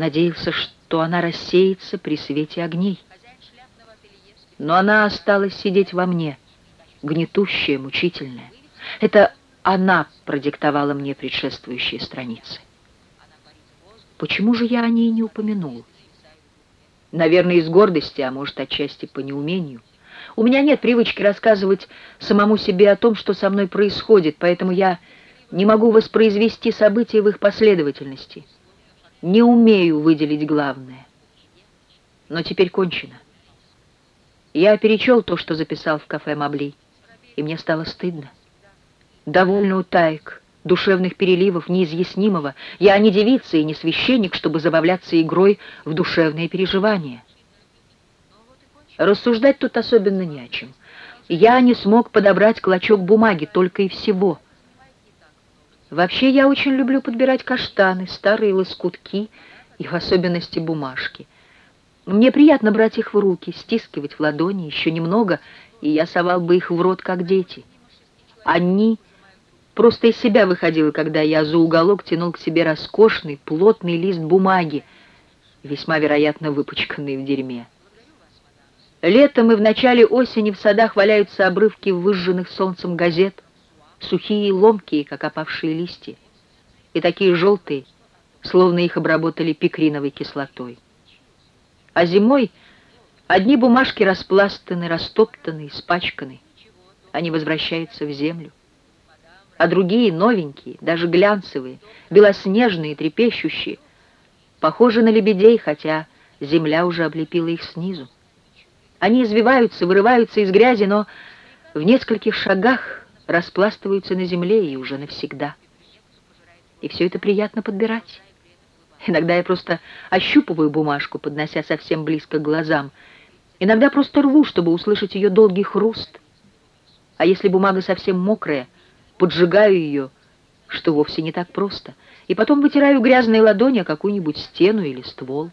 Надеялся, что она рассеется при свете огней. Но она осталась сидеть во мне, гнетущая, мучительная. Это она продиктовала мне предшествующие страницы. Почему же я о ней не упомянул? Наверное, из гордости, а может, отчасти по неумению. У меня нет привычки рассказывать самому себе о том, что со мной происходит, поэтому я не могу воспроизвести события в их последовательности. Не умею выделить главное. Но теперь кончено. Я перечел то, что записал в кафе Мабли, и мне стало стыдно. Довольно утаек, душевных переливов неизъяснимого. Я не девица и не священник, чтобы забавляться игрой в душевные переживания. Рассуждать тут особенно не о чем. Я не смог подобрать клочок бумаги, только и всего. Вообще я очень люблю подбирать каштаны, старые лоскутки и в особенности бумажки. Мне приятно брать их в руки, стискивать в ладони, еще немного, и я совал бы их в рот, как дети. Они просто из себя выходило, когда я за уголок тянул к себе роскошный, плотный лист бумаги, весьма вероятно выпачканный в дерьме. Летом и в начале осени в садах валяются обрывки выжженных солнцем газет, сухие и ломкие, как опавшие листья, и такие желтые, словно их обработали пикриновой кислотой. А зимой одни бумажки распластаны, растоптаны, испачканы. Они возвращаются в землю. А другие, новенькие, даже глянцевые, белоснежные, трепещущие, похожи на лебедей, хотя земля уже облепила их снизу. Они извиваются, вырываются из грязи, но в нескольких шагах распластываются на земле и уже навсегда. И все это приятно подбирать. Иногда я просто ощупываю бумажку, поднося совсем близко к глазам. Иногда просто рву, чтобы услышать ее долгий хруст. А если бумага совсем мокрая, поджигаю ее, что вовсе не так просто, и потом вытираю грязные ладони о какую-нибудь стену или ствол.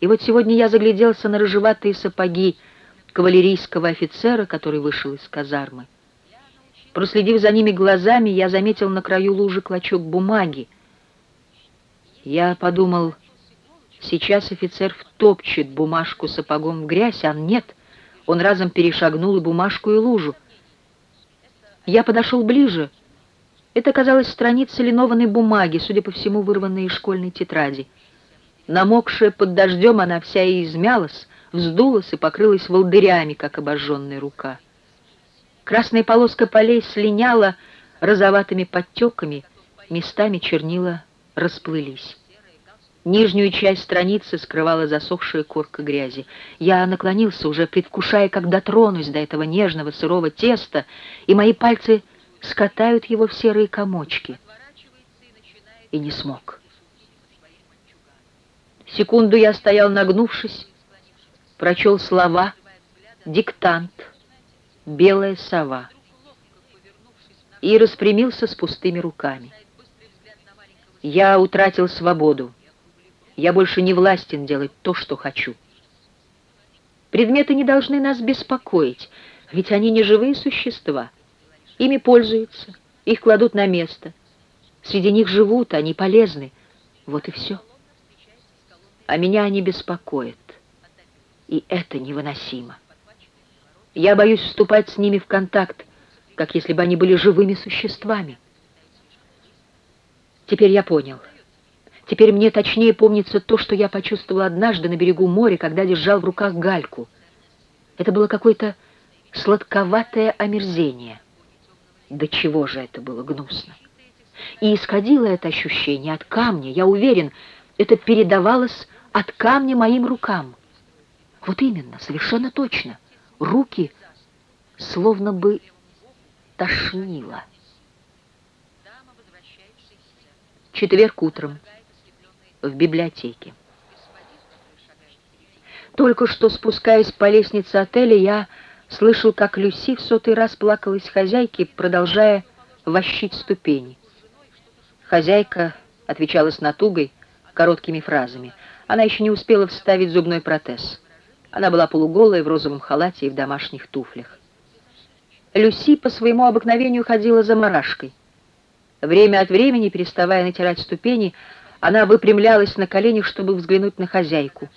И вот сегодня я загляделся на рыжеватые сапоги кавалерийского офицера, который вышел из казармы. Проследив за ними глазами, я заметил на краю лужи клочок бумаги. Я подумал, сейчас офицер втопчет бумажку сапогом в грязь, а нет, он разом перешагнул и бумажку, и лужу. Я подошел ближе. Это оказалась страница линованной бумаги, судя по всему, вырванной из школьной тетради. Намокшая под дождем, она вся и измялась, вздулась и покрылась волдырями, как обожженная рука. Красная полоска полей слиняла розоватыми подтеками, местами чернила расплылись. Нижнюю часть страницы скрывала засохшая корка грязи. Я наклонился, уже предвкушая, как дотронусь до этого нежного сырого теста, и мои пальцы скатают его в серые комочки. И не смог. Секунду я стоял нагнувшись, прочел слова «диктант», «белая сова» и распрямился с пустыми руками. Я утратил свободу. Я больше не властен делать то, что хочу. Предметы не должны нас беспокоить, ведь они не живые существа. Ими пользуются, их кладут на место. Среди них живут, они полезны. Вот и все а меня они беспокоят. И это невыносимо. Я боюсь вступать с ними в контакт, как если бы они были живыми существами. Теперь я понял. Теперь мне точнее помнится то, что я почувствовал однажды на берегу моря, когда держал в руках гальку. Это было какое-то сладковатое омерзение. До чего же это было гнусно! И исходило это ощущение от камня, я уверен, это передавалось от камня моим рукам. Вот именно, совершенно точно. Руки словно бы тошнило. Четверг утром в библиотеке. Только что спускаясь по лестнице отеля, я слышал, как Люси в сотый раз плакалась хозяйке, продолжая вощить ступени. Хозяйка отвечала с натугой, короткими фразами. Она еще не успела вставить зубной протез. Она была полуголая в розовом халате и в домашних туфлях. Люси по своему обыкновению ходила за марашкой. Время от времени, переставая натирать ступени, Она выпрямлялась на коленях, чтобы взглянуть на хозяйку.